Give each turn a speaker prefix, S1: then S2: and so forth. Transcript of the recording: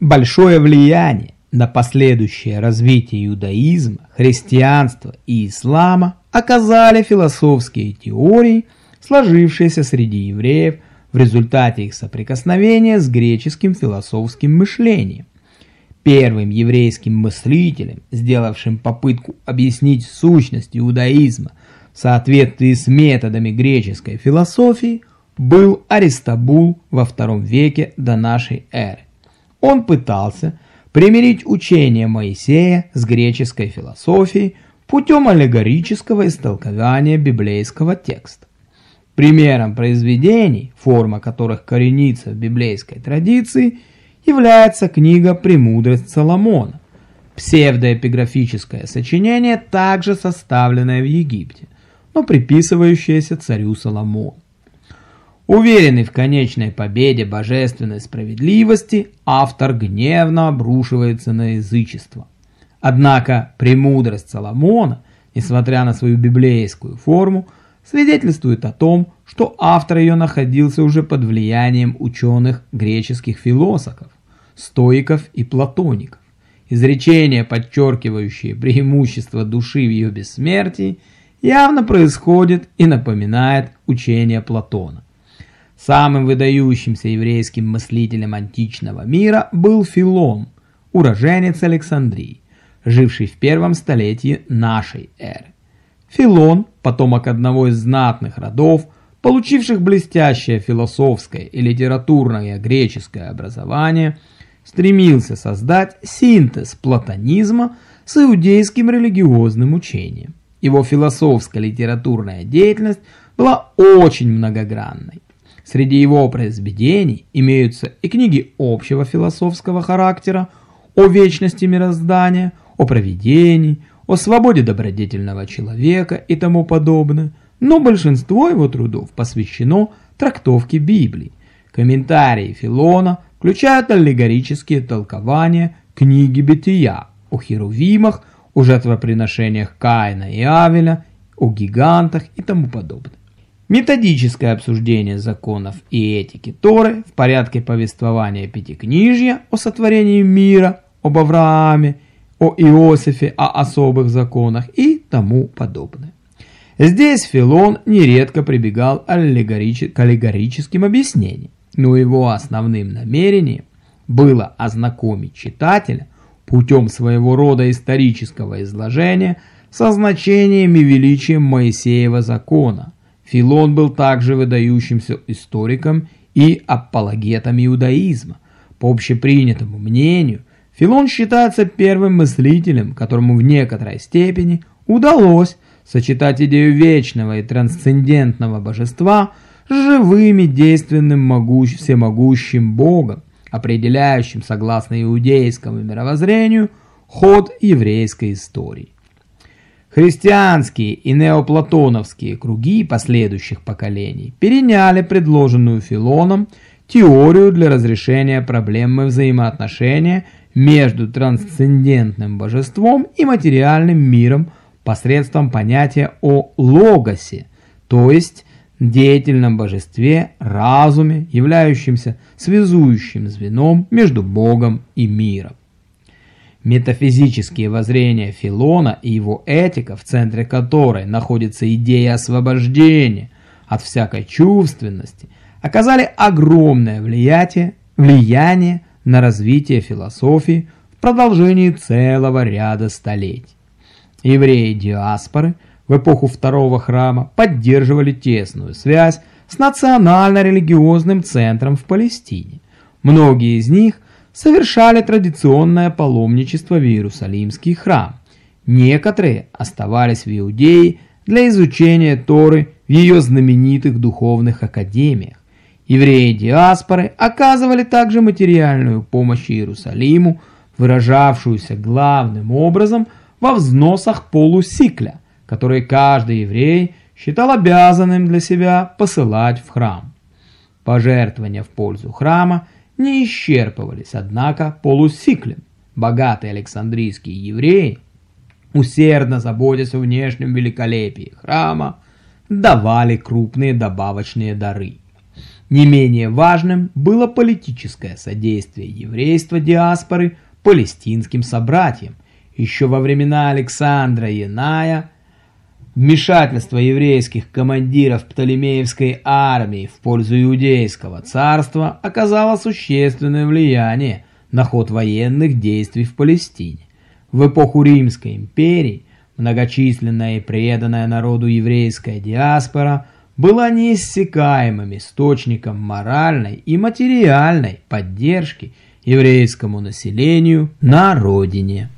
S1: Большое влияние на последующее развитие иудаизма, христианства и ислама оказали философские теории, сложившиеся среди евреев в результате их соприкосновения с греческим философским мышлением. Первым еврейским мыслителем, сделавшим попытку объяснить сущность иудаизма в соответствии с методами греческой философии, был Аристобул во II веке до нашей эры. Он пытался примирить учение Моисея с греческой философией путем аллегорического истолкования библейского текста. Примером произведений, форма которых коренится в библейской традиции, является книга «Премудрость Соломона», псевдоэпиграфическое сочинение, также составленное в Египте, но приписывающееся царю Соломону. Уверенный в конечной победе божественной справедливости, автор гневно обрушивается на язычество. Однако премудрость Соломона, несмотря на свою библейскую форму, свидетельствует о том, что автор ее находился уже под влиянием ученых греческих философов, стоиков и платоников. Изречения, подчеркивающие преимущество души в ее бессмертии, явно происходит и напоминает учение Платона. Самым выдающимся еврейским мыслителем античного мира был Филон, уроженец Александрии, живший в первом столетии нашей эры. Филон, потомок одного из знатных родов, получивших блестящее философское и литературное греческое образование, стремился создать синтез платонизма с иудейским религиозным учением. Его философско-литературная деятельность была очень многогранной. Среди его произведений имеются и книги общего философского характера о вечности мироздания, о провидении, о свободе добродетельного человека и тому подобное, но большинство его трудов посвящено трактовке Библии. Комментарии Филона включают аллегорические толкования книги Бытия о херувимах, о жертвоприношениях Каина и Авеля, о гигантах и тому подобное. Методическое обсуждение законов и этики Торы в порядке повествования Пятикнижья о сотворении мира, об Аврааме, о Иосифе, о особых законах и тому подобное. Здесь Филон нередко прибегал к аллегорическим объяснениям, но его основным намерением было ознакомить читателя путем своего рода исторического изложения со значением и величием Моисеева закона – Филон был также выдающимся историком и апологетом иудаизма. По общепринятому мнению, Филон считается первым мыслителем, которому в некоторой степени удалось сочетать идею вечного и трансцендентного божества с живым и действенным могущ... всемогущим Богом, определяющим, согласно иудейскому мировоззрению, ход еврейской истории. Христианские и неоплатоновские круги последующих поколений переняли предложенную Филоном теорию для разрешения проблемы взаимоотношения между трансцендентным божеством и материальным миром посредством понятия о логосе, то есть деятельном божестве, разуме, являющемся связующим звеном между Богом и миром. Метафизические воззрения Филона и его этика, в центре которой находится идея освобождения от всякой чувственности, оказали огромное влияние, влияние на развитие философии в продолжении целого ряда столетий. Евреи диаспоры в эпоху Второго храма поддерживали тесную связь с национально-религиозным центром в Палестине. Многие из них – совершали традиционное паломничество в Иерусалимский храм. Некоторые оставались в Иудее для изучения Торы в ее знаменитых духовных академиях. Евреи диаспоры оказывали также материальную помощь Иерусалиму, выражавшуюся главным образом во взносах полусикля, которые каждый еврей считал обязанным для себя посылать в храм. Пожертвования в пользу храма – не исчерпывались, однако полусиклем. Богатые александрийские евреи, усердно заботясь о внешнем великолепии храма, давали крупные добавочные дары. Не менее важным было политическое содействие еврейства диаспоры палестинским собратьям. Еще во времена Александра Яная вмешательство еврейских командиров Птолемеевской армии в пользу иудейского царства оказало существенное влияние на ход военных действий в Палестине. В эпоху Римской империи многочисленная и преданная народу еврейская диаспора – была неиссякаемым источником моральной и материальной поддержки еврейскому населению на родине.